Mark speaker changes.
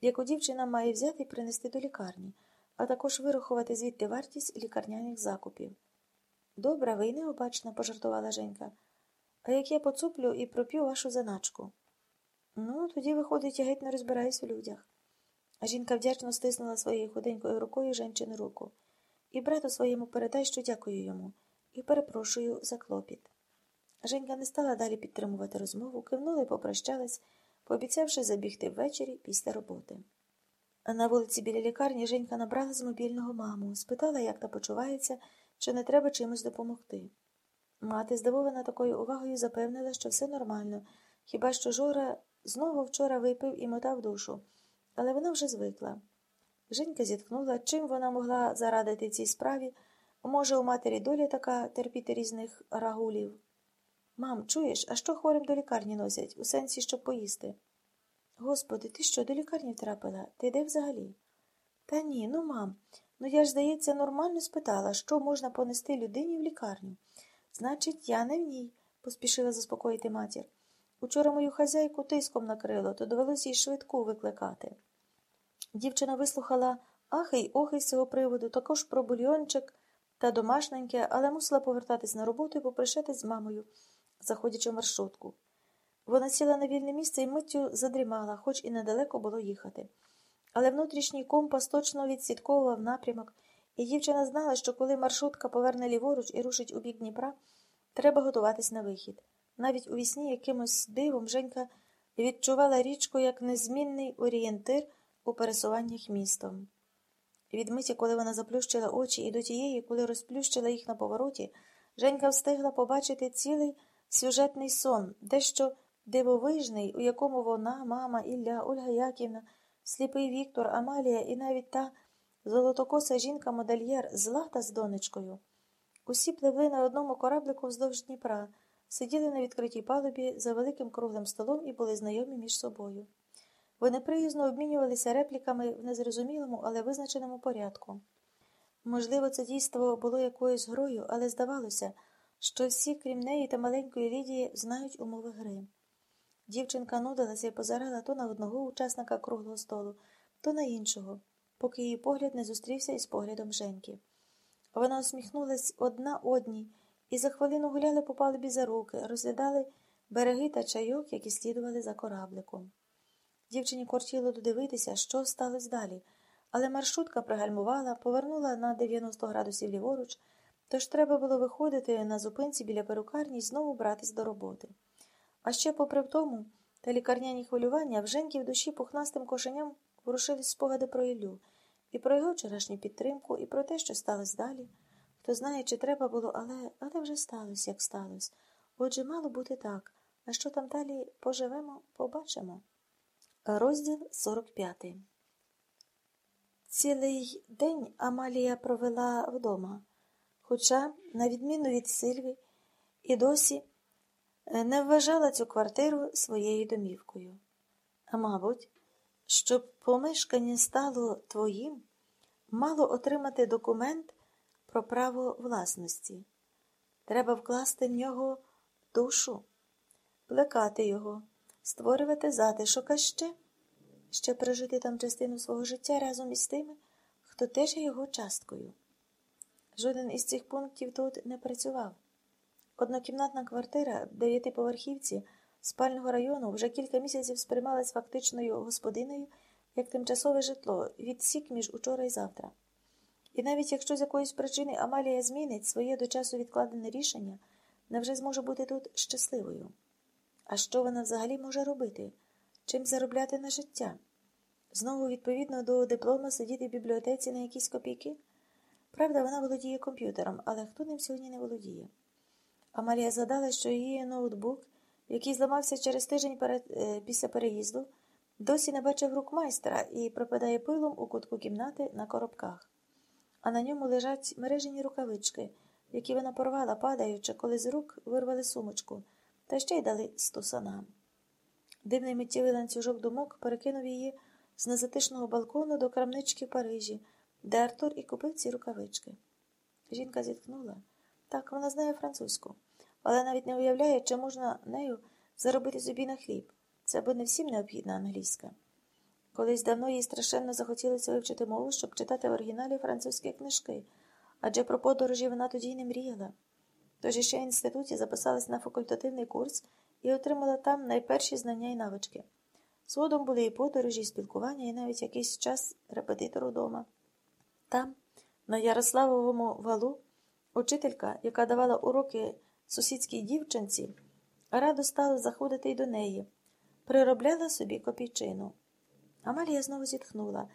Speaker 1: яку дівчина має взяти і принести до лікарні, а також вирахувати звідти вартість лікарняних закупів. Добра, ви й необачна, пожартувала Женька. А як я поцуплю і проп'ю вашу заначку? Ну, тоді, виходить, я геть не розбираюсь у людях. А жінка вдячно стиснула своєю худенькою рукою женчину руку. І брату своєму передай, що дякую йому, і перепрошую за клопіт. Женька не стала далі підтримувати розмову, кивнула і попрощалась, пообіцявши забігти ввечері після роботи. На вулиці біля лікарні Женька набрала з мобільного маму, спитала, як та почувається, чи не треба чимось допомогти. Мати, здивована такою увагою, запевнила, що все нормально, хіба що Жора знову вчора випив і мотав душу, але вона вже звикла. Женька зітхнула, чим вона могла зарадити цій справі. Може, у матері доля така терпіти різних рагулів. Мам, чуєш, а що хворим до лікарні носять, у сенсі, щоб поїсти? Господи, ти що, до лікарні втрапила? Ти де взагалі? Та ні, ну мам, ну я ж, здається, нормально спитала, що можна понести людині в лікарню. Значить, я не в ній, поспішила заспокоїти матір. Учора мою хазяйку тиском накрило, то довелося їй швидку викликати. Дівчина вислухала ахи й охи з цього приводу, також про бульйончик та домашненьке, але мусила повертатись на роботу і попрощатись з мамою, заходячи в маршрутку. Вона сіла на вільне місце і миттю задрімала, хоч і недалеко було їхати. Але внутрішній компас точно відслідковував напрямок, і дівчина знала, що коли маршрутка поверне ліворуч і рушить у бік Дніпра, треба готуватись на вихід. Навіть у вісні якимось дивом Женька відчувала річку як незмінний орієнтир у пересуваннях містом. Від миті, коли вона заплющила очі, і до тієї, коли розплющила їх на повороті, Женька встигла побачити цілий сюжетний сон, дещо дивовижний, у якому вона, мама, Ілля, Ольга Яківна, сліпий Віктор, Амалія і навіть та золотокоса жінка-модельєр Злата з донечкою. Усі пливли на одному кораблику вздовж Дніпра, сиділи на відкритій палубі за великим круглим столом і були знайомі між собою. Вони приязно обмінювалися репліками в незрозумілому, але визначеному порядку. Можливо, це дійство було якоюсь грою, але здавалося, що всі, крім неї та маленької Лідії, знають умови гри. Дівчинка нудилася і позирала то на одного учасника круглого столу, то на іншого, поки її погляд не зустрівся із поглядом Женьки. Вона усміхнулась одна одній і за хвилину гуляли по палубі за руки, розглядали береги та чайок, які слідували за корабликом. Дівчині кортіло додивитися, що сталося далі, але маршрутка пригальмувала, повернула на 90 градусів ліворуч, тож треба було виходити на зупинці біля перукарні і знову братись до роботи. А ще, попри тому, та лікарняні хвилювання в Женьки в душі пухнастим кошеням ворушились спогади про Іллю, і про його вчорашню підтримку, і про те, що сталося далі. Хто знає, чи треба було, але але вже сталося, як сталося. Отже, мало бути так. А що там далі поживемо, побачимо. Розділ 45 Цілий день Амалія провела вдома, хоча, на відміну від Сильві, і досі не вважала цю квартиру своєю домівкою. А мабуть, щоб помешкання стало твоїм, мало отримати документ про право власності. Треба вкласти в нього душу, плекати його створювати затишок, а ще ще прожити там частину свого життя разом із тими, хто теж є його часткою. Жоден із цих пунктів тут не працював. Однокімнатна квартира дев'ятиповерхівці спального району вже кілька місяців сприймалась фактичною господиною як тимчасове житло, відсік між учора і завтра. І навіть якщо з якоїсь причини Амалія змінить своє до часу відкладене рішення, невже зможе бути тут щасливою. А що вона взагалі може робити? Чим заробляти на життя? Знову, відповідно до диплома, сидіти в бібліотеці на якісь копійки? Правда, вона володіє комп'ютером, але хто ним сьогодні не володіє? Амалія згадала, що її ноутбук, який зламався через тиждень перед, е, після переїзду, досі не бачив рук майстра і пропадає пилом у кутку кімнати на коробках, а на ньому лежать мережені рукавички, які вона порвала, падаючи, коли з рук вирвали сумочку та ще й дали стусанам. Дивний миттєвий ланцюжок думок перекинув її з незатишного балкону до крамнички в Парижі, де Артур і купив ці рукавички. Жінка зіткнула. Так, вона знає французьку, але навіть не уявляє, чи можна нею заробити собі на хліб. Це бо не всім необхідна англійська. Колись давно їй страшенно захотілося вивчити мову, щоб читати в оригіналі французькі книжки, адже про подорожі вона тоді й не мріяла. Тож іще в інституті записалась на факультативний курс і отримала там найперші знання і навички. Згодом були і подорожі, і спілкування, і навіть якийсь час репетитор удома. Там, на Ярославовому валу, учителька, яка давала уроки сусідській дівчинці, радо стала заходити й до неї, приробляла собі копійчину. Амалія знову зітхнула.